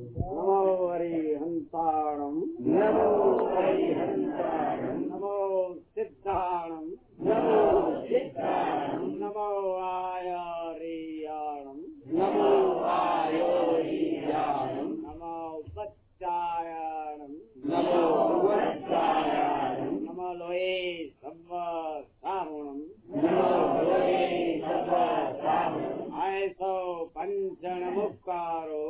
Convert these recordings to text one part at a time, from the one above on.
नमो हरिहन्ताणम् नमो हरिहन्ताणम् नमो सिद्धाणम् नमो सिद्धाणम् नमो आयारीयाणम् नमो आयोरीयाणम् नमो पच्चायाणम् नमो वच्चायाणम् नमो लोये सर्वसारुणम् नमो लोये सर्वसारुणम् आयसो पञ्चणमुक्कारो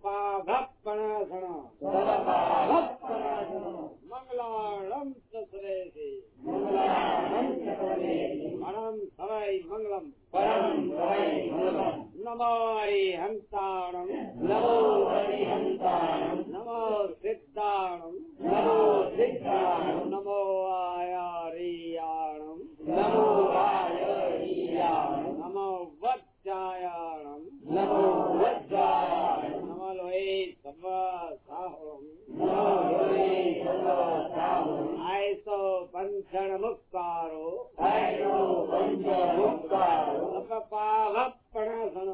सर्वपादपणासन मङ्गलाणम् च श्रेयसि परम् सवै मङ्गलम्। नमो हन्ताणम् नमो हन्ताणम् नमो सिद्धाणम्। नमो सिद्धाणम्। नमो आयारीयाणम्। नमो आयरीयाणम्। नमो वत्सायाणम् સાહો આયસો બંધન મુક્તારો અપપાવપણસન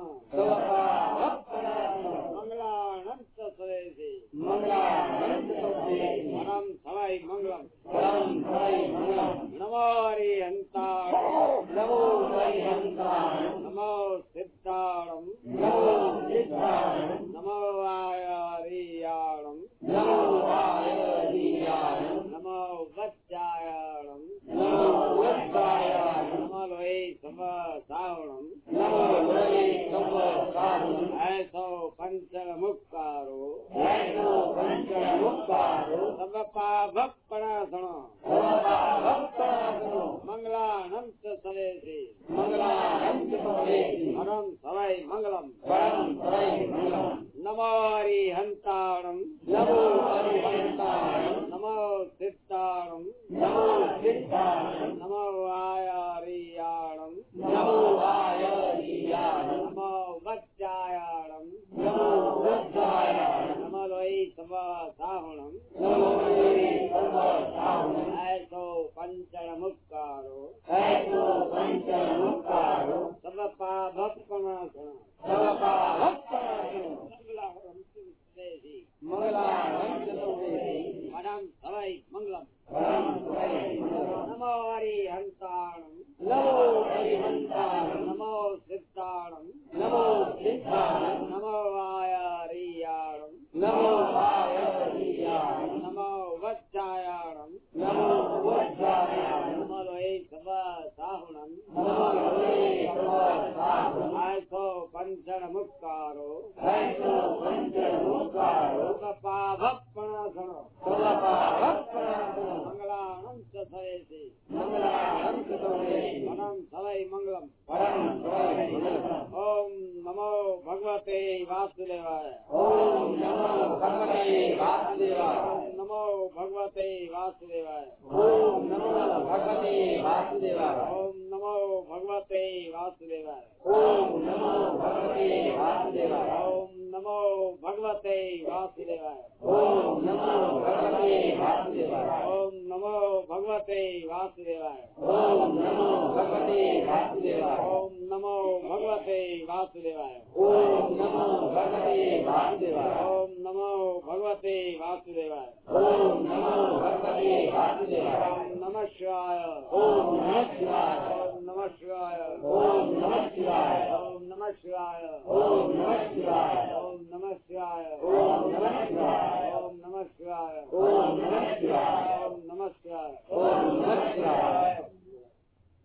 મંગળાનંત સદેશી મંગળાનંત સદેશી પરમ સમય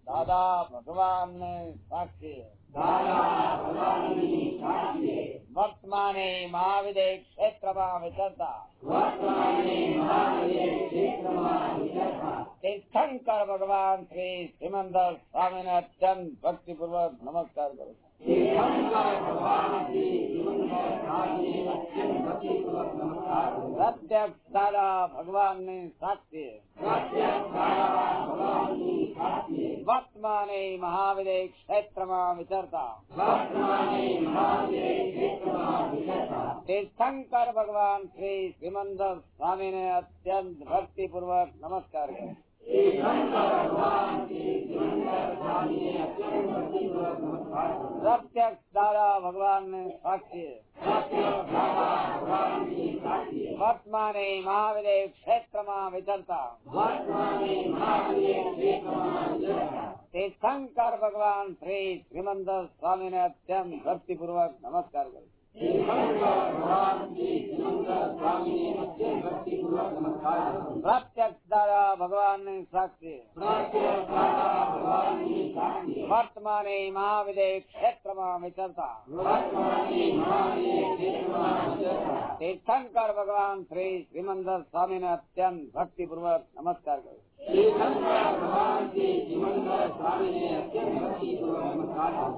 दादा भगवान साक्षी। वर्तमान महाविदय क्षेत्र में विचरता वर्तमान महाविदय क्षेत्र में તીર્થંકર ભગવાન શ્રી શ્રીમંદર સ્વામીને અત્યંત ભક્તિપૂર્વક નમસ્કાર કરું પ્રત્યક્ષ તારા ભગવાન ની સાક્ષી વર્તમાને મહાવીરે ક્ષેત્રમાં વિચરતા તીર્થંકર ભગવાન શ્રી શ્રીમંદર સ્વામીને અત્યંત ભક્તિપૂર્વક નમસ્કાર प्रत्यक्ष धारा भगवान में साक्षी। वर्तमान महावीरे क्षेत्र में विचरता। ते शंकर भगवान श्री श्रीमंत स्वामी ने अत्यंत भक्तिपूर्वक नमस्कार कर। प्रत्यक्ष द्वारा भगवान ने साक्षी। वर्तमान महाविदय क्षेत्र में विचरता તીર્થંકર ભગવાન શ્રી શ્રીમંદર સ્વામી ને અત્યંત ભક્તિ પૂર્વક નમસ્કાર કર્યો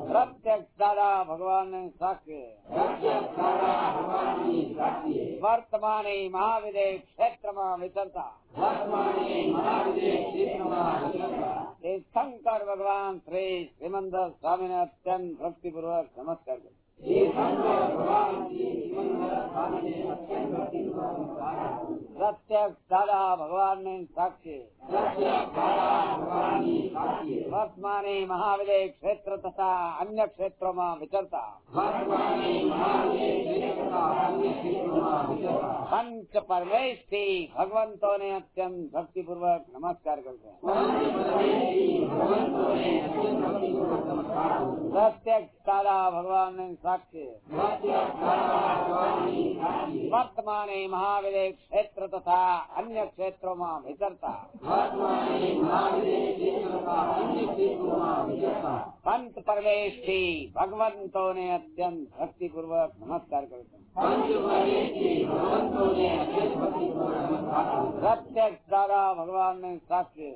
પ્રત્યક્ષ દાદા ભગવાન સાક્ષી વર્તમાને મહાવિદે ક્ષેત્રમાં વિચરતા તીર્થંકર ભગવાન શ્રી શ્રીમંદર સ્વામી ને અત્યંત ભક્તિપૂર્વક નમસ્કાર કર્યો प्रत्यक्ष दादा भगवान ने साक्षी। वर्तमान महाविदय क्षेत्र तथा अन्य क्षेत्रों में विचरता। पंच परमेश भगवंतों ने अत्यंत भक्ति पूर्वक नमस्कार करते हैं। प्रत्यक्ष दादा भगवान ने साक्षी भट्ट वर्तमाने महाविदय क्षेत्र तथा अन्य क्षेत्रों में विचरता पंत परमेश थी भगवंतों ने अत्यंत भक्ति पूर्वक नमस्कार करते प्रत्यक्ष दादा भगवान ने सत्य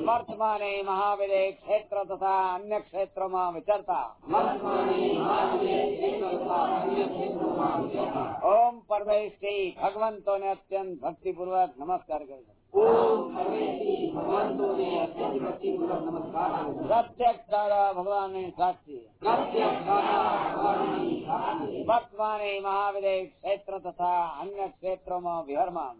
વર્તમાને મહાવીરે ક્ષેત્ર તથા અન્ય ક્ષેત્રોમાં વિચરતા ઓમ પરમેશથી ભગવંતોને અત્યંત ભક્તિપૂર્વક નમસ્કાર કરું પ્રત્યક્ષ દાદા ભગવાન ની સાક્ષી વર્તમાને મહાવીરે ક્ષેત્ર તથા અન્ય ક્ષેત્રોમાં વિહરમાન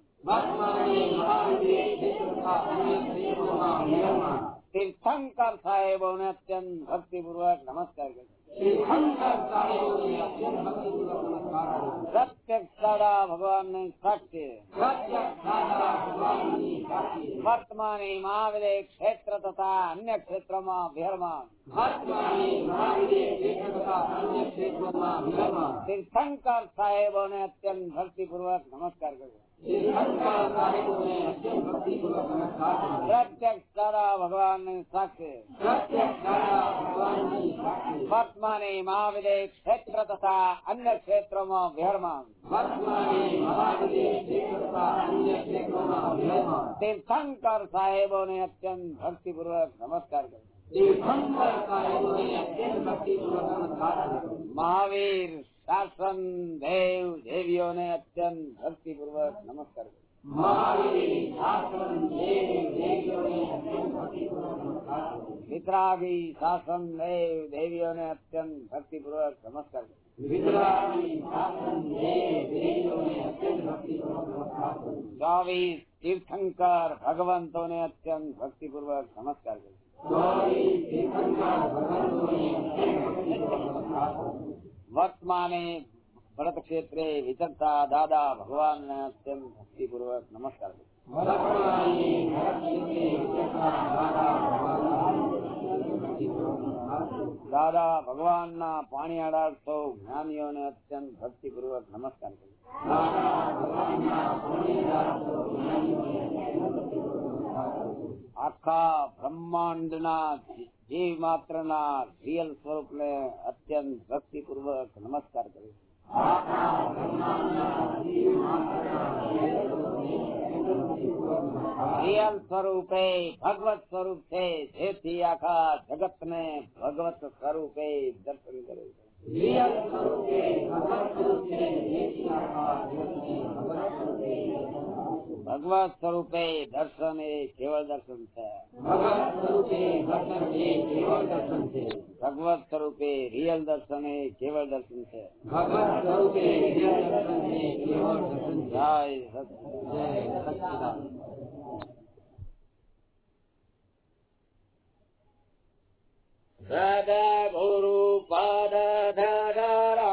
તીર્થંકર સાહેબોને અત્યંત ભક્તિપૂર્વક નમસ્કાર કર્યો सत्य सदा भगवान नहीं सत्य वर्तमान मावले क्षेत्र तथा अन्य क्षेत्र में विहरमान। तीर्थंकर साहेबों ने अत्यंत भक्ति पूर्वक नमस्कार कर प्रत्यक्ष दादा भगवान ने साक्ष्य वर्तमान மகாத்மானை மாவிதை கஷேத்திர ததா அன்ன கஷேத்திரமோ விஹர்மான் તીર્થંકર સાહેબો ને અત્યંત ભક્તિપૂર્વક નમસ્કાર કરું મહાવીર શાસન દેવ દેવીઓને અત્યંત ભક્તિપૂર્વક નમસ્કાર કરું વિતરાગી શાસન દેવ દેવીઓને અત્યંત ભક્તિપૂર્વક નમસ્કાર ચોવીસ તીર્થંકર ભગવંતો ને અત્યંત ભક્તિપૂર્વક નમસ્કાર કરું વર્તમાને ભરત ક્ષેત્રે વિચરતા દાદા ભગવાન તેમ ભક્તિપૂર્વક નમસ્કાર દાદા ભગવાન ના પાણીયાળા સૌ જ્ઞાનીઓને અત્યંત ભક્તિપૂર્વક નમસ્કાર કરું આખા બ્રહ્માંડ ના જીવ માત્ર ના રિયલ સ્વરૂપ ને અત્યંત ભક્તિપૂર્વક નમસ્કાર કરું રિયલ સ્વરૂપે ભગવત સ્વરૂપ છે જેથી આખા જગત ને ભગવત સ્વરૂપે દર્શન કરે રિયલ સ્વરૂપે ભગવત સ્વરૂપ છે જેથી આખા જગત ને ભગવત સ્વરૂપે ભગવત સ્વરૂપે દર્શન એ કેવળ દર્શન છે. ભગવત સ્વરૂપે દર્શન એ કેવળ દર્શન છે. ભગવત સ્વરૂપે રિયલ દર્શન એ કેવળ દર્શન છે. ભગવત સ્વરૂપે રિયલ દર્શન એ કેવળ દર્શન જય સચિદાન સદા ગુરુ પદ ધરા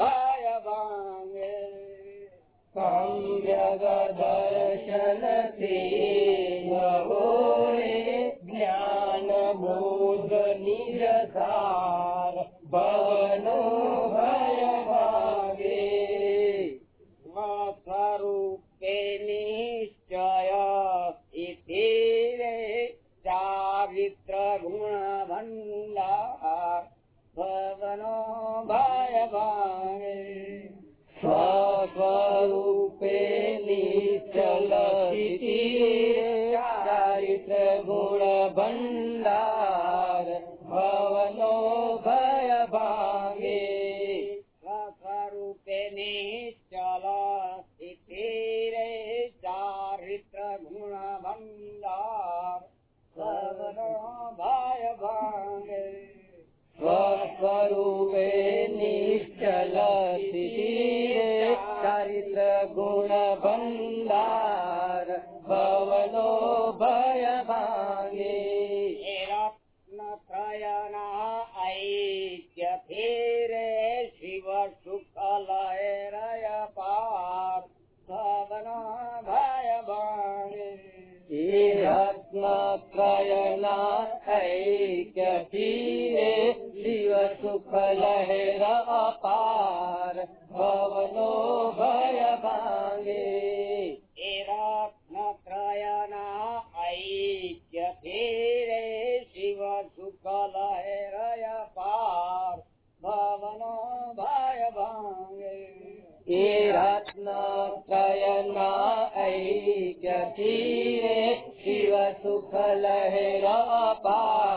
भयवामे दर्शन त्री भोरे ज्ञानबोध निरसार भवनो भयभागे। भागे निश्चय इति चारुणभण्डार भवनो भा रत्ना क्रयनातीरे शिव सुख ला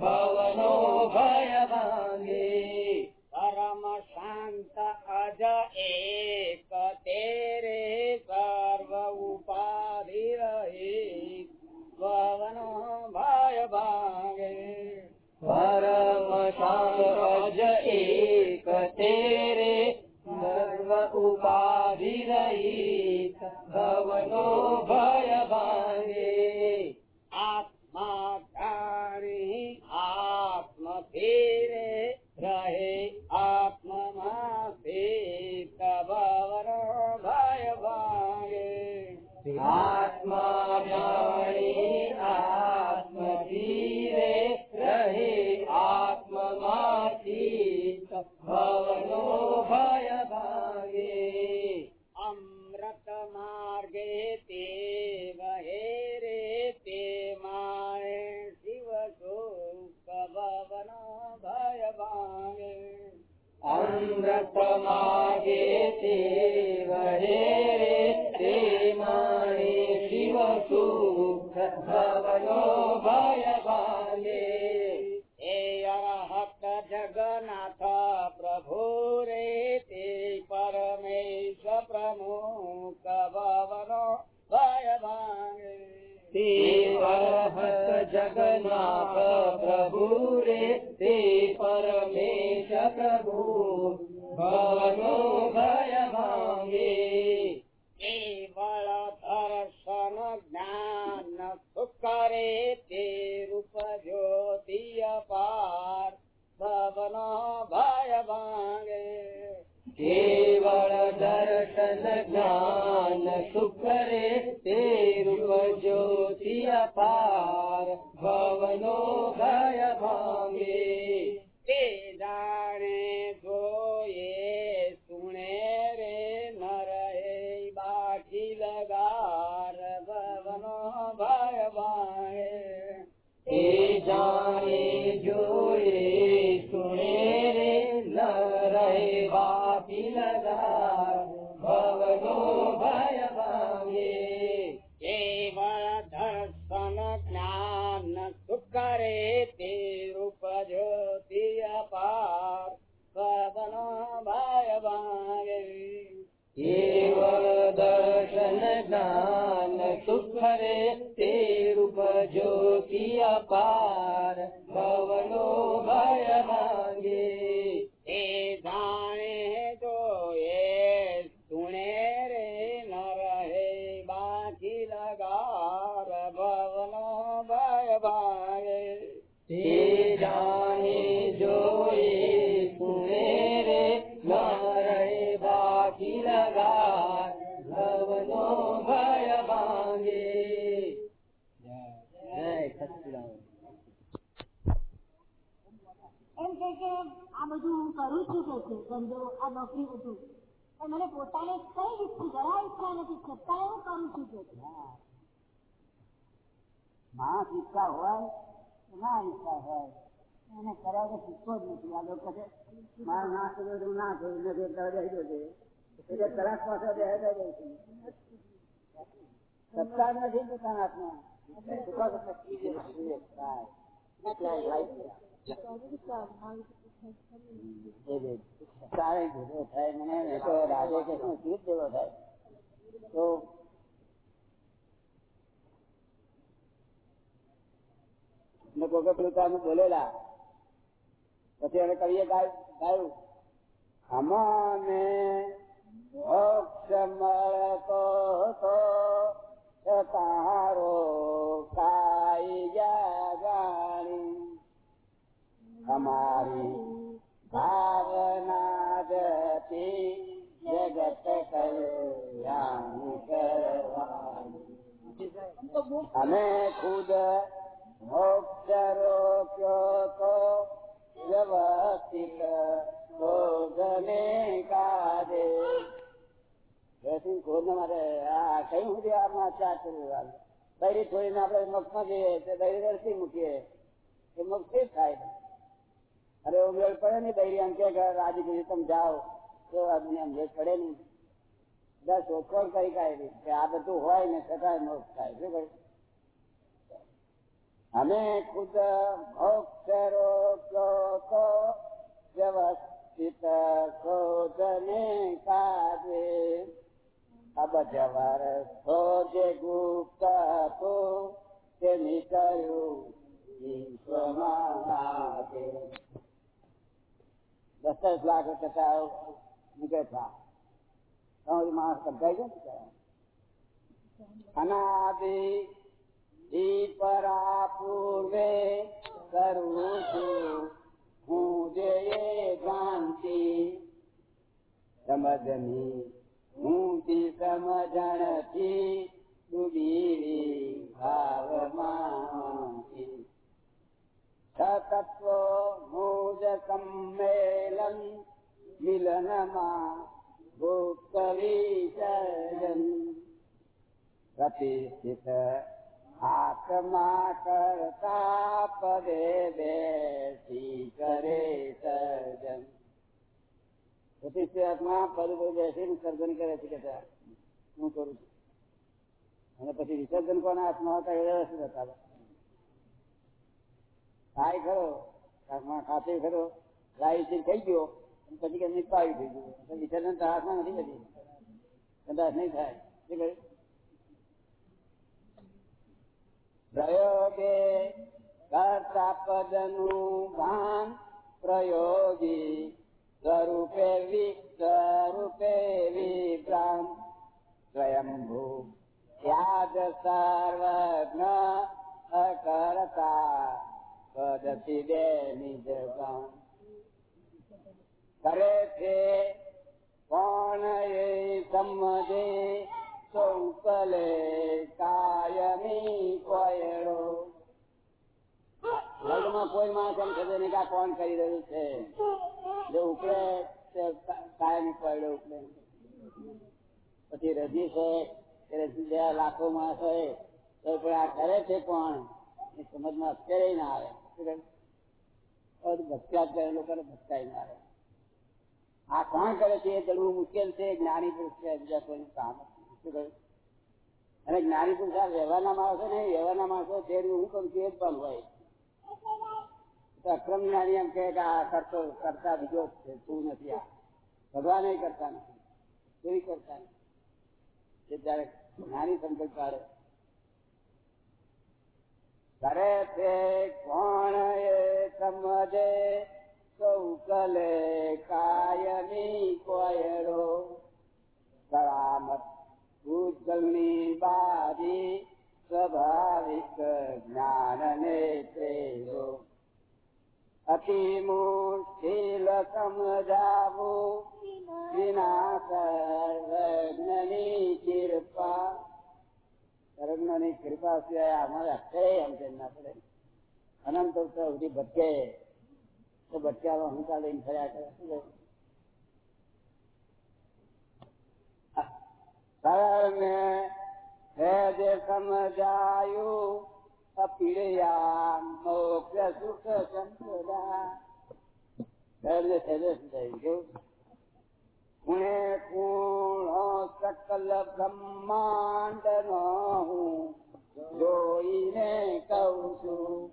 भवनो भयभागे परम शांत अज एक, तेरे सर्व उपाधि रहे। भवनो भयभागे परम शांत अज एक, तेरे ज्ञाने ते रूप ज्योति अपार सेव दर्शन ज्ञान सुखरे ते रूप ज्योति अपार આ બધું હું કરું છું કે છે ધંધો આ નોકરી બધું પણ મને પોતાને કઈ ઈચ્છા જરા ઈચ્છા નથી છતાં હું કરું છું કે છે. માણસ ઈચ્છા હોય કે ના ઈચ્છા હોય એને કર્યા કે શીખવો જ નથી આ લોકો કહે મારે ના કર્યો તો ના કર્યું નથી એટલે રહી ગયો છે એટલે તલાશ પાસે રહે રહી છે સત્તા નથી પોતાના હાથમાં સુખા તો શક્તિ છે વિવેક થાય. એટલે લાઈફ તારે ભેગો થાય મને નહીં તો રાજે કે શું ચૂપ જેવો થાય તો ને કોકે પેલું તારનું બોલેલા પછી એને કવિએ ગાય- ગાયું અમને મોક્ષ મળતો તો તારો કાઈ જાણી અમારી ભાવના જતી જગત કલ્યાણ કરવાની અમે ખુદ મોક્ષ રોક્યો તો વ્યવસ્થિત શોધને કાજે વ્યવસ્થિત શોધ માટે આ કઈ સુધી આમાં ચાર કર્યું દૈરી છોડીને આપણે મોક્ષમાં જઈએ તો દૈરી દર્શી મૂકીએ એ મોક્ષ થી જ થાય અરે એવું મેળ પડે ને દૈરી એમ કે રાજી કરી તમે જાઓ તો આદમી એમ મેળ પડે નહીં બધા શોધખોળ કરી કાઢી કે આ બધું હોય ને છતાં મોક્ષ થાય શું કહ્યું અમે ખુદ મોક્ષ રોક્યો તો વ્યવસ્થિત શોધને કાજે અબજ વર્ષો જે ગુપ્ત હતું તે નીકળ્યું વિશ્વમાં લાગે દસ દસ લાખ ટકા નીકળે તમારી માણસ સમજાય છે ને અનાદિ ઈ પરા પૂર્વે કરું છું હું જે જાણતી સમજની હું તી સમજણથી ડૂબી ભાવમાં તત્વ મૂજ સંમેલન મિલનમાં ગુપ્ત વિસર્જન પ્રતિષ્ઠિત આત્મા કરતા પદે બેસી કરે સર્જન પ્રતિષ્ઠિત આત્મા પદ પર બેસીને સર્જન કરે છે કે હું કરું છું અને પછી વિસર્જન કોના હાથમાં હતા એ વ્યવસ્થિત હતા થાય ખરો કાકમાં ખાતે ખરો લાઈ થઈ ગયો પછી કે નિપાવી થઈ ગયું વિસર્જન તો હાથમાં નથી બધી કદાચ નહીં થાય શું કહ્યું પ્રયોગે કરતા પદનું ભાન પ્રયોગી સ્વરૂપે સ્વરૂપે વિભ્રામ સ્વયંભૂ યાદ સર્વજ્ઞ અકર્તા પદતિ દે નિજ કરે છે કોણ એ સમજે સંકલે કાયમી કોયડો લગ્નમાં કોઈ માણસ એમ થશે નહીં કે આ કોણ કરી રહ્યું છે જો ઉપડે તે કાયમી કોયડો ઉપડે પછી રજી છે કે રજી બે લાખો માણસ હોય તો પણ આ કરે છે કોણ એ સમજમાં અત્યારે ના આવે શું કહે ભટક્યા કરે લોકોને ભટકાઈ ના આવે આ કોણ કરે છે એ જડવું મુશ્કેલ છે જ્ઞાની પુરુષ છે બીજા કોઈ કામ શું કહ્યું અને જ્ઞાની પુરુષ આ વ્યવહારના માણસો ને વ્યવહારના માણસો જે હું કરું છું એ જ પણ હોય અક્રમ જ્ઞાની એમ કે આ કરતો કરતા બીજો જ છે તું નથી આ ભગવાન કરતા નથી કોઈ કરતા નથી એ જયારે જ્ઞાની સંકલ્પ કાઢે કરે તે કોણ એ સમજે કૌકલે કાયમી કોયડો સલામત ભૂતગલની બારી સ્વાભાવિક જ્ઞાન ને પ્રેરો અતિ મુશ્કેલ સમજાવું વિના સર્વજ્ઞની કૃપા સર્વજ્ઞની કૃપા સિવાય અમારે અક્ષરે એમ કે ના પડે અનંત સુધી ભટકે તો ભટક્યાનો અહંકાર લઈને ફર્યા કરે શું કહે? સરળને સહેજ સમજાયું અપીડ્યા મોક્ષ સુખ સંપદા સહેજને સહેજે સમજાયું કેવું ગુણે ગુણો સકલ બ્રહ્માંડ નો હું જોઈને કઉ છું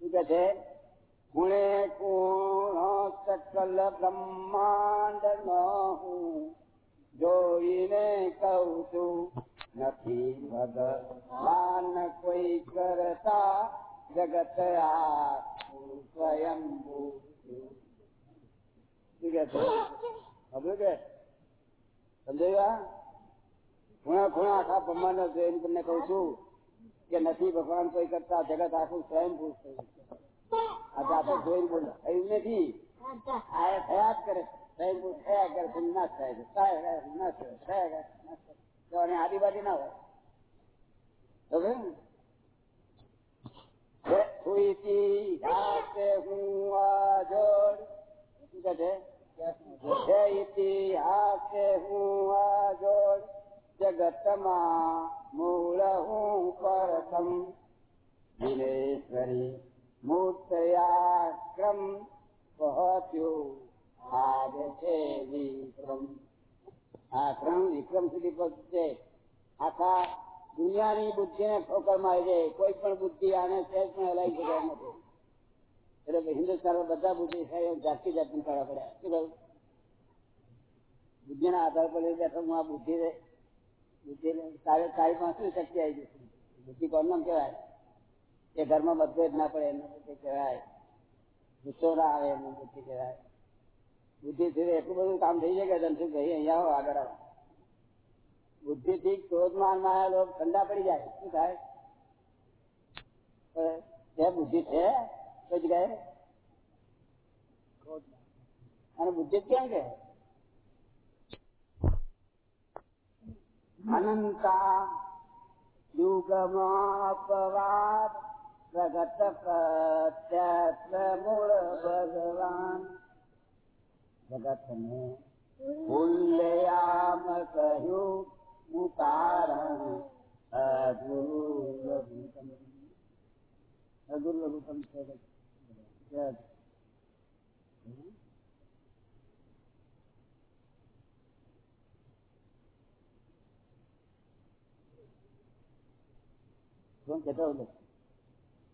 શું કે છે ગુણે ગુણો સકલ બ્રહ્માંડ નો હું જોઈને કઉ છું નથી ભગવાન કોઈ કરતા જગત આ સ્વયંભૂ શું કે છે સમજ્યું કે સમજાયું ખૂણા ખૂણા આખા બ્રહ્માંડ જોઈને તમને કઉ છું કે નથી ભગવાન કોઈ કરતા જગત આખું સ્વયંભૂ થયું આ જાતે જોઈને બોલ થયું નથી આ એ થયા જ કરે સ્વયંભૂ થયા કરે છે ના થાય છે થાય કરે, ના થાય થયા કરે, ના થાય. તો આની આદિવાદી ના હોય સમજ્યું ને? એ હુઈથી હાથે હું આજોડ શું કહે છે હે ઇતિહાસે હું આજોડ જગતમાં મૂળ હું પરતમ દિનેશ્વરી મૂર્તયાક્રમ પહોંચ્યું આજ છે વિક્રમ આ ક્રમ વિક્રમ સુધી પહોંચશે આખા દુનિયાની બુદ્ધિ ને ઠોકર મારી દે કોઈ પણ બુદ્ધિ આને સહેજ પણ હલાવી શકે એમ નથી એટલે હિન્દુસ્તાન બધા બુદ્ધિ છે જાતિ જાતિ કરવા પડ્યા શું કહ્યું બુદ્ધિ ના આધાર પર લઈ બેઠો હું આ બુદ્ધિ બુદ્ધિ તારે તારી પાસે શું શક્તિ આવી જશે બુદ્ધિ કોણ નામ કહેવાય એ ઘરમાં મતભેદ ના પડે એનું બુદ્ધિ કહેવાય ગુસ્સો ના આવે એનું બુદ્ધિ કહેવાય બુદ્ધિ થી એટલું બધું કામ થઈ જાય કે ધનસુખ ભાઈ અહીંયા આવો આગળ આવો બુદ્ધિ થી ક્રોધમાન માં આવેલો ઠંડા પડી જાય શું થાય ત્યાં બુદ્ધિ છે કોઈ જગ્યાએ અને બુદ્ધિ કેમ કે अनन्ता युगमापवात् प्रगतप्रत्यमूल भगवान् जगत में उल्लयाम कहो उतारण अगुरु लघुतम अगुरु लघुतम से અગુરુ લઘુતમ છે જગ. કોણ કહેતો હતો?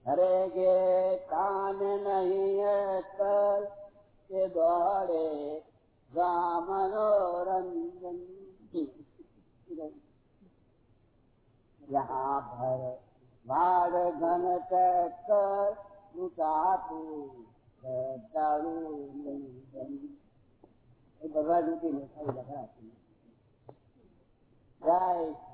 અરે કે કાન નહીં કર કે દોડે ગામ મનોરંજન यहाँ भर वाग घन कर लुटातु दारू भगवान जी ने सही लगा जय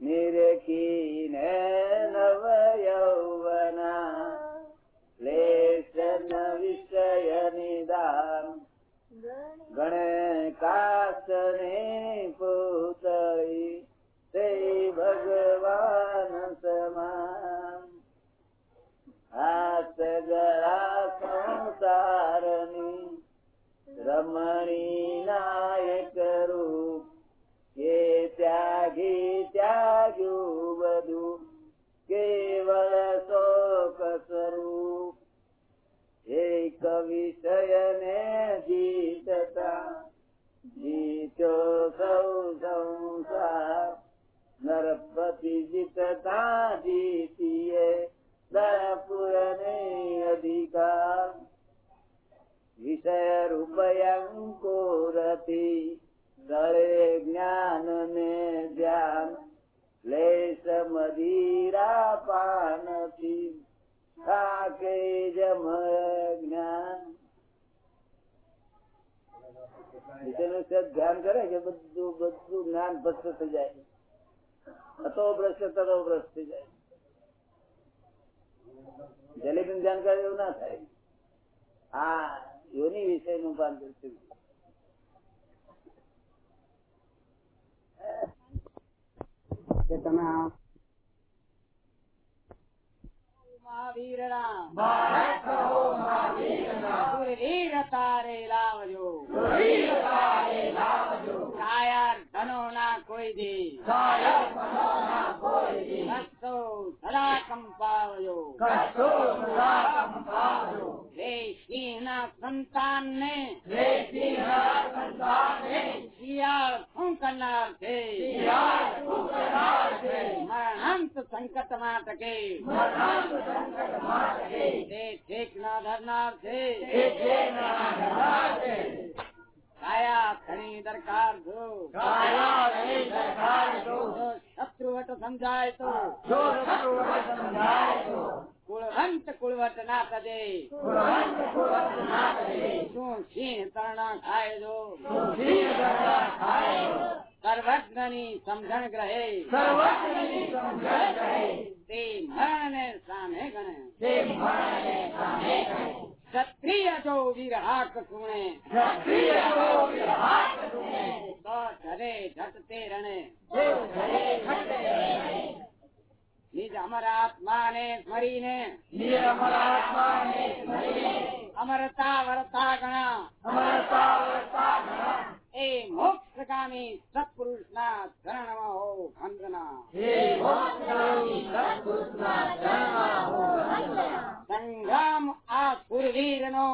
નિરખીને નવ યૌવના લેશન વિષય નિદાન ગણે કાસને પૂતળી તે ભગવાન સમાન હાથ ગળા સંસારની रमणी नायक रूप के त्यागी त्यागू वधू केवळ शोक स्वरूप एक विषयने जीतता जीतो सौ संसार नरपति जितता जीतिये दरपुरने अधिकार વિષય રૂપયંકુરથી દળે જ્ઞાન ને ધ્યાન લેશ મદિરા પાનથી થાકે જમ જ્ઞાન બીજાનું સહેજ ધ્યાન કરે કે બધું બધું જ્ઞાન ભસ્ત થઈ જાય અતો ભ્રષ્ટ તતો ભ્રષ્ટ થઈ જાય જલેબી ધ્યાન કરે એવું ના થાય આ યોની વિષયનું રૂપાંતર થયું તમે મહાવીર રામ ભારત તારે લાવજો. સુરવીર ધનો ના કોઈ દી. કોઈ દી. कष्टो धराकम्पावयो कष्टो धराकम्पावयो हे शीना संताने हे शीना संताने सियार्थं कनार्थे सियार्थं कनार्थे मरणंत संकट मातके मरणंत संकट मातके हे चेतना धरणार्थे। हे चेतना धरणार्थे। काया धनी दरकार जो काया धनी दरकार जो शत्रुवट समझाए तो जो शत्रुवट समझाए तो कुलवंत कुलवट ना कदे कुलवंत कुलवट ना कदे तू क्षीण तरणा खाए जो क्षीण तरणा खाए सर्वज्ञनी समझण ग्रहे। सर्वज्ञनी समझण ग्रहे। ते मरण सामे गणे। ते मरण सामे गणे। क्षत्रियजो विरहाक सुणे धरे झटते रणे। निज अमर आत्मा ने स्मरी ने अमरता वरता गणा अमरता वरता गणा ए मोक्षगामी सत्पुरुषना शरण हो भंजना हे मोक्षगामी सत्पुरुषना शरण हो भंजना સંગ્રામ આ કુરવીર નો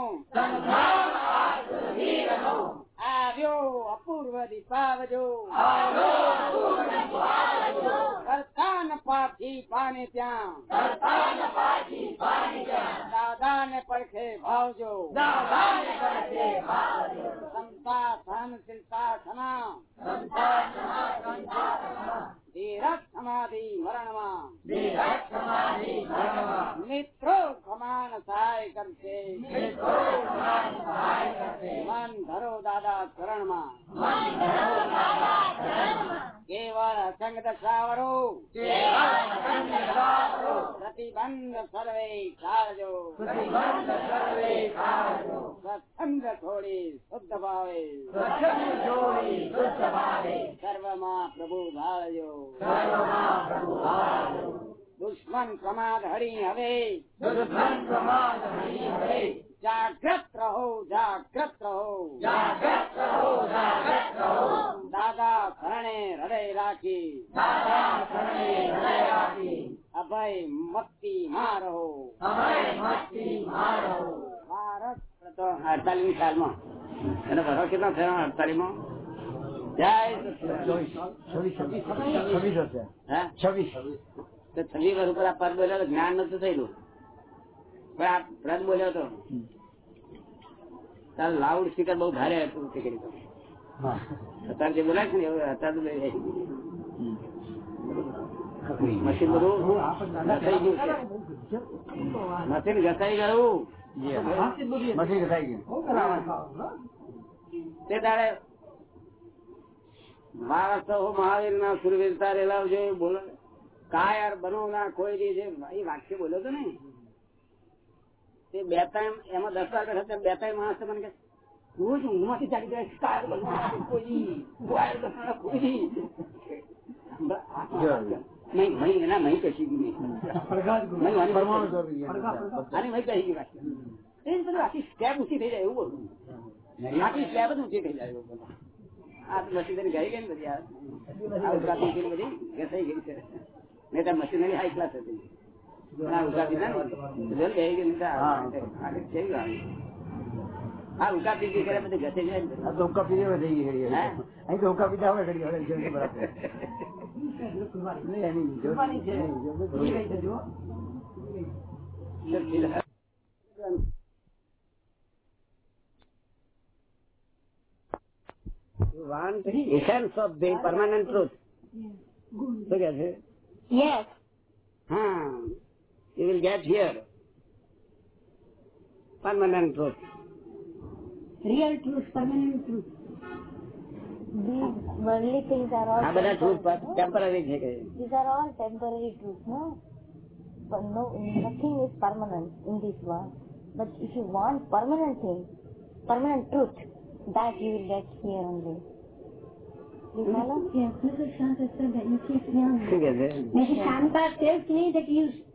આવ્યો અપૂર્વ દીપાવજો। કરતાન પાછી પાને ત્યાં। દાદા ને પડખે ભાવજો। સંતા સહનશીલતા ઘણા ધીરજ સમાધિ મરણમાં વિરાટ સમાધિ મરણમાં. મિત્રો સમાન સહાય કરશે મિત્રો સમાન સહાય કરશે. મન ધરો દાદા ચરણમાં મન ધરો દાદા ચરણમાં. केवलसङ्गतसावरो प्रतिबन्ध सर्वे कालो स्वच्छन्द छोडे शुद्ध भावे सर्वमा प्रभु भाळयो दुश्मन प्रमाद हरि हवे। दुश्मन प्रमाद हरि हवे। ભાવે. સર્વમાં પ્રભુ ધાળજો સર્વમાં પ્રભુ ભાવજો. દુશ્મન પ્રમાદ હરી હવે દુર્ગમ પ્રમાદ હરી હરે. જાગ્રત રહો જાગ્રત રહો જાગૃત રહો જાગૃત રહો. દાદા શરણે હૃદય રાખી દાદા શરણે હૃદય રાખી. અભય મક્તિ માં રહો અભય મસ્તી મારો. ભારત અડતાલીસ સાલમાં એનો ભરો કેટલો થયો અડતાલીસ માં જય હે છવ્વીસ તો છવ્વીસ વર્ષ ઉપર આ પદ બોલ્યો તો જ્ઞાન નતું થયેલું પણ આ બોલ્યો હતો તાર લાઉડ સ્પીકર બહુ ભારે હતું તે કરી અત્યારે જે બોલાય છે ને અત્યારે. મશીન બધું ઘસાઈ ગયું છે. મશીન ઘસાઈ ગયું. મશીન તે મહારાષ્ટ્ર હો મહાવીર ના સુરવીરતા બોલો. કાયર બનો ના કોઈ રીતે એ વાક્ય બોલ્યો તો ને તે બે ત્રણ એમાં દસ વાર બેઠા હતા, બે ત્રણ માણસ મને કે હું જ ઊંઘમાંથી જાગી જાય કાયર બનો ના કોઈ દી કાયર બનો ના કોઈ દી નહીં નહીં એના નહીં કશી ગયું નહીં નહીં, આની પરમાણુ જરૂરી આની નહીં કહી ગયું વાક્ય એ જ બધું આખી સ્ટેપ ઊંચી થઈ જાય એવું બોલું આખી સ્લેબ જ ઊંચી થઈ જાય એવું બોલો. આ તો મશીનરી ગઈ ગઈ ને બધી આ. આ ઉગાડી દીધી ને બધી ઘસાઈ ગઈ છે નહીં તો મશીનરી હાઈ ક્લાસ હતી પણ આ ઉગાડી ના ને જોને ગઈ ગઈ ને તો આ- આગળ થઈ ગયું આ ઉગાડી દીધી કરે બધી ઘસાઈ જાય ને આ તો હુક્કા પીધે હવે થઈ ગઈ ઘડી હે? અહીં તો હુક્કા પીધા હવે ઘડી હવે જલ્દી બરાબર નહીં, એની જરૂર નહીં, જરૂર નથી. You want essence of the permanent truth. શું કે છે Yes. હા you will get here permanent truth Real truth, permanent truth. These worldly things are all આ બધા truth ટેમ્પરરી છે કે These are all temporary truths, no? But no, nothing is permanent in this world. But if you want permanent thing, permanent truth, that you will get here only. You follow? Yes, Mrs. Shanta said that you keep young. શું કે છે Mrs. Shanta tells me that you speak of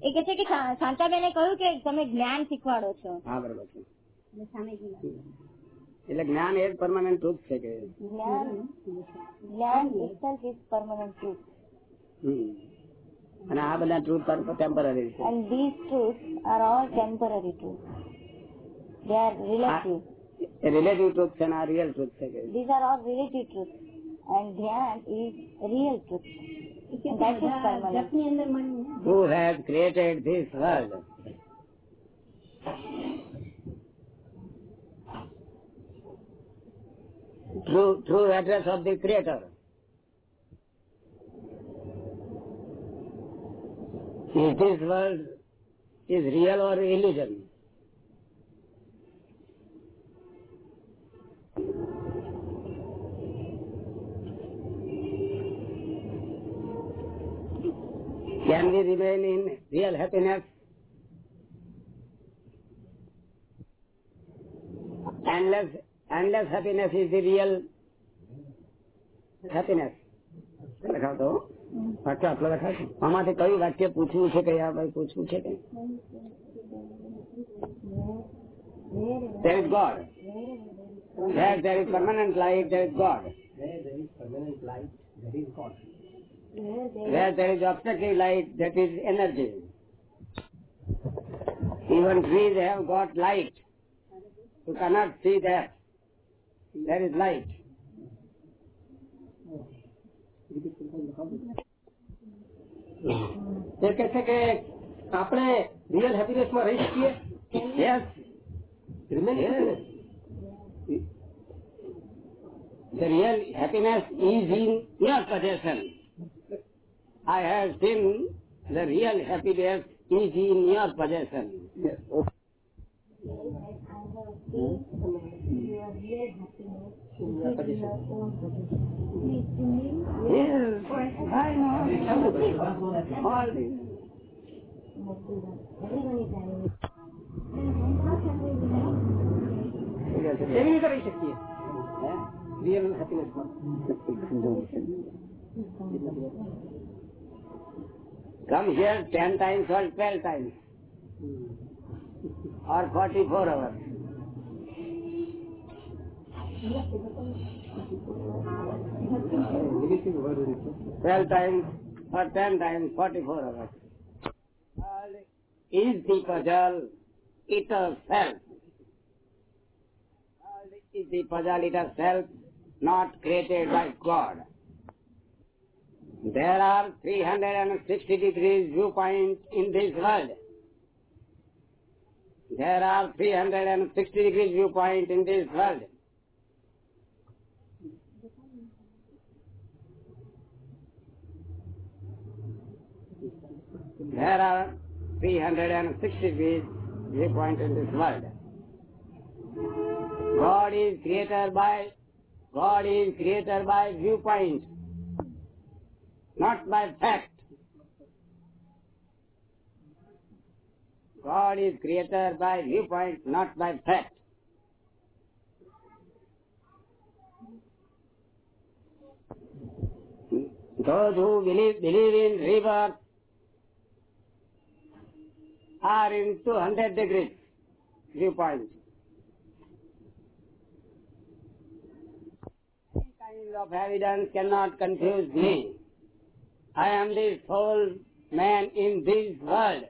એ કે છે કે શાંતાબેને કહ્યું કે તમે જ્ઞાન શીખવાડો છો હા બરોબર છે એટલે જ્ઞાન એ પરમાનન્ટ ટ્રુથ છે કે અને આ બધા ટ્રુથ ટેમ્પરરી છે and this truth are all temporary truth they are relative relative truth છે ના રિયલ ટ્રુથ છે કે this are all relative truth and dhyan is real truth. And that is permanent. Who has created this world? True, true address of the Creator. Is this world is real or illusion? Can we remain in real happiness? Endless, endless happiness is the real happiness. લખાવ તો વાક્ય આટલો લખાવ છે આમાંથી કયું વાક્ય પૂછવું છે કઈ આ ભાઈ પૂછવું છે કઈ There is God. Where there is permanent light, there is God. Where there is permanent light, there is God. Where there is obstructive light, that is energy. Even trees have got light. You cannot see that. There is light. એ કહે છે કે આપણે real happiness માં રહી શકીએ Yes. Remain in happiness. The real happiness is in your possession. I have seen the real happiness is in your possession. Yes. Yes, I know. All this. Saving भी करी सकती है रियल हैप्पीनेस पर come here ten times or twelve times or forty four hours. Twelve times or ten times, forty four hours. Is the puzzle itself? Is the puzzle itself not created by God? There are 360 degrees viewpoint in this world. There are 360 degrees viewpoint in this world. There are 360 degrees viewpoint in this world. God is creator by God is creator by viewpoint not by fact. God is creator by viewpoint, not by fact. Those who believe, believe in rebirth are in 200 degrees viewpoint. Any kind of evidence cannot confuse me. I am the sole man in this world,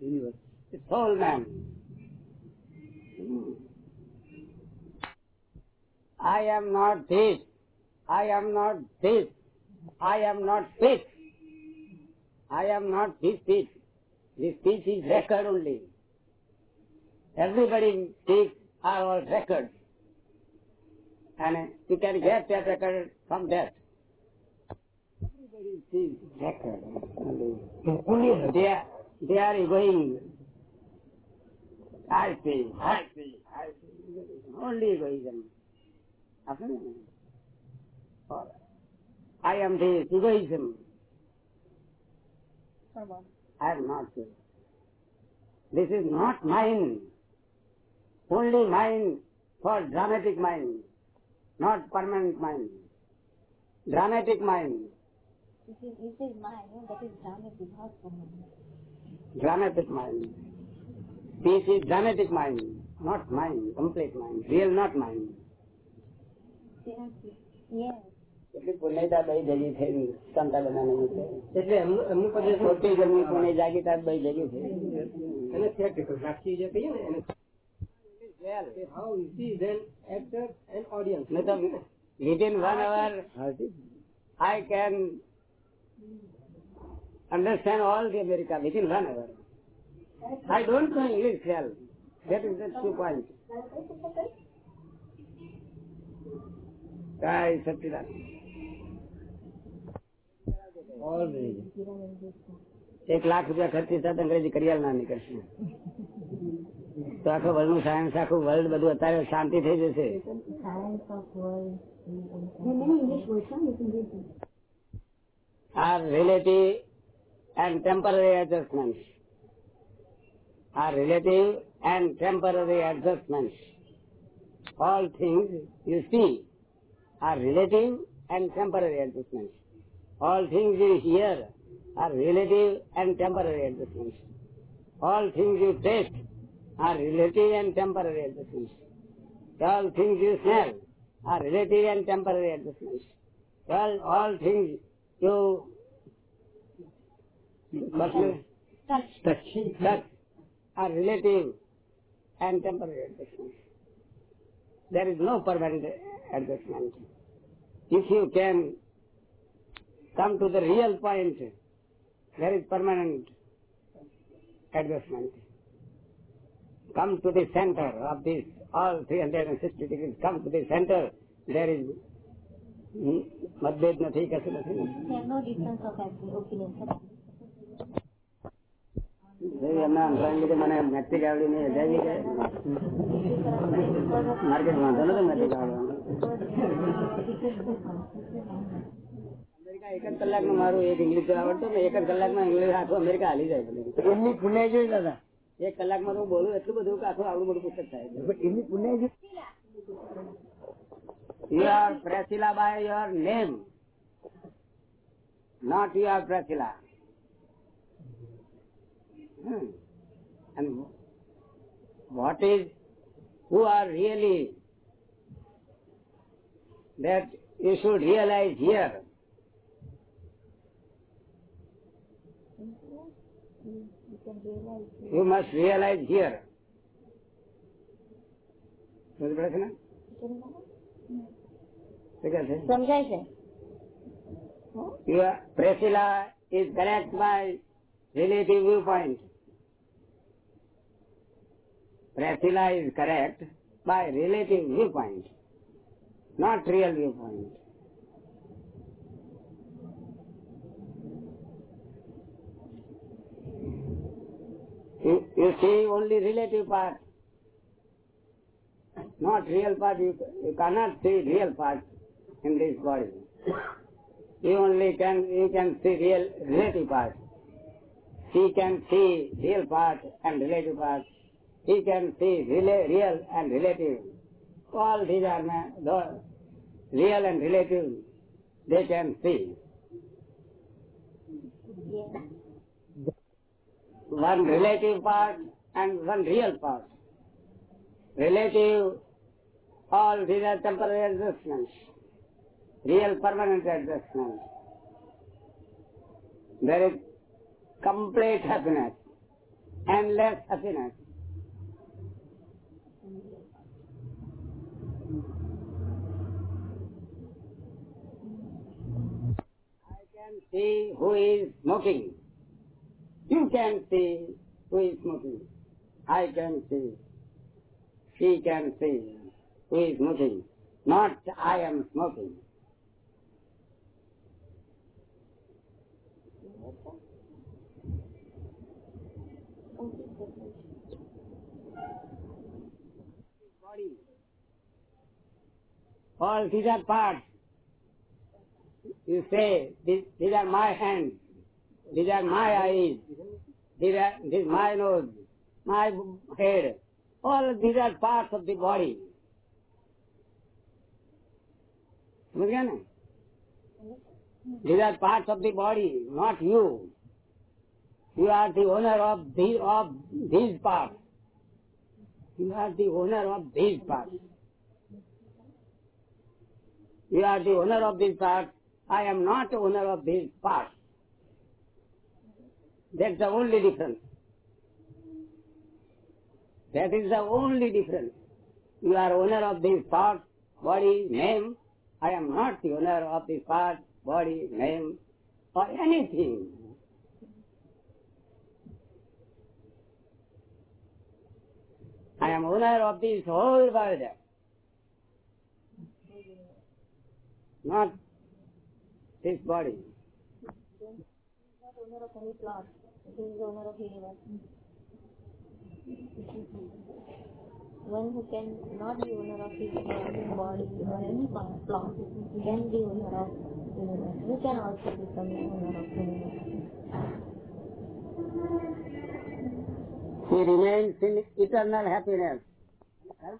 universe, the sole man. I am not this, I am not this, I am not this, I am not this speech. This speech is record only. Everybody speaks our record. And you can get that record from that. these records and they are, they are going I see, I see, I see. Only egoism. I am this, egoism. Someone. I am not this. This is not mine. Only mine for dramatic mind, not permanent mind. Dramatic mind. This is, this is mine, no? that is dramatic, not for me. dramatic mind. Peace is dramatic mind, not mind, complete mind, real not mind. Yes. એટલી પુણ્યતા બહી જગી થઈ ક્ષમતા બનાવવાની છે એટલે એમનું એમનું પોઝિશન ખોટી જન્મી પુણ્ય જાગી તાર બહી જગી થઈ એને theatrical, નાટકીય જે કહીએ ને એને Well, how you see then actor and audience નહીં તો within one hour I can understand all the America within one hour. I don't know English well. That is the true point. કાંઈ સચિદાન એક લાખ રૂપિયા ખર્ચી સાથે અંગ્રેજી કરિયાલ ના નીકળશે તો આખો વર્લ્ડ નું સાયન્સ આખું વર્લ્ડ બધું અત્યારે શાંતિ થઈ જશે Science of and temporary adjustments. Are relative and temporary adjustments. All things you see are relative and temporary adjustments. All things you hear are relative and temporary adjustments. All things you taste are relative and temporary adjustments. All things you smell are relative and temporary adjustments. All, all things you touch, touch, touch are relative and temporary adjustments. There is no permanent adjustment. If you can come to the real point, there is permanent adjustment. Come to the center of this, all 360 degrees, come to the center, there is hmm, મતભેદ નથી કશું નથી There are no difference of opinion. એમના અંતરાણ લીધે મને મેટ્રિક આવડી નહીં હજાવી જાય માર્કેટ વાંધો નતો મેટ્રિક આવડવાનું અમેરિકા એક જ કલાકનું મારું એક ઇંગ્લિશ આવડતું ને એક જ કલાકમાં ઇંગ્લિશ આખું અમેરિકા હાલી જાય બધું એમની પુણ્ય જોઈ દાદા એક કલાકમાં તો હું બોલું એટલું બધું કે આખું આવડું મોટું પુસ્તક થાય એમની પુણ્ય જોઈ You are Priscilla by your name, not you are Priscilla. Hmm. And what is, who are really, that you should realize here. You must realize here. સમજ પડે છે ને શું કહે છે સમજાય છે Your Priscilla is correct by relative viewpoint. Prathila is correct by relative viewpoint, not real viewpoint. You, you see only relative part, not real part. You, you cannot see real part in this body. You only can you can see real relative part. She can see real part and relative part he can see real and relative. All these are the real and relative they can see. One relative part and one real part. Relative, all these are temporary adjustments. Real permanent adjustments. There is complete happiness, endless happiness. can see who is smoking. You can see who is smoking. I can see. She can see who is smoking. Not I am smoking. All these are parts. You say, these, these are my hands, these are my eyes, these are, this is my nose, my head. All these are parts of the body. समझ गया ना These are parts of the body, not you. You are the owner of these, of these parts. You are the owner of these parts. You are the owner of these parts. I am not owner of his past. That's the only difference. That is the only difference. You are owner of this part, body, name. I am not the owner of this part, body, name, or anything. I am owner of this whole world. Not his body. owner of any plant. He is owner of universe. One who can not be owner of his body or any plant can be owner of universe. You can also become owner of universe. He remains in eternal happiness. Huh?